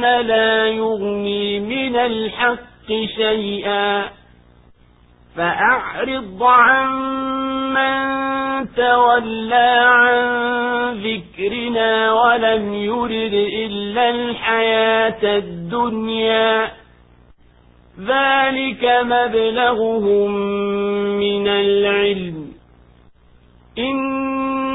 لا يغني من الحق شيئا فأعرض عن من تولى عن ذكرنا ولم يرد إلا الحياة الدنيا ذلك مبلغهم من العلم إن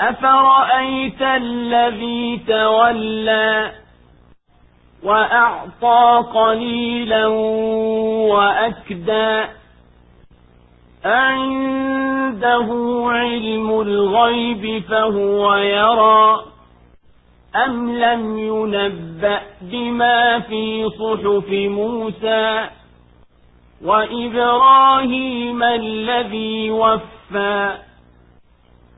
أفرأيت الذي تولى وأعطى قليلا وأكدى عنده علم الغيب فهو يرى أم لم ينبأ بما في صحف موسى وإبراهيم الذي وفى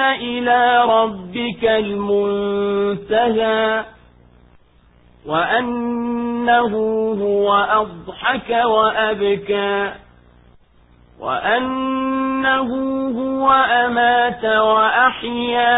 إلى ربك المنتهى وأنه هو أضحك وأبكى وأنه هو أمات وأحيا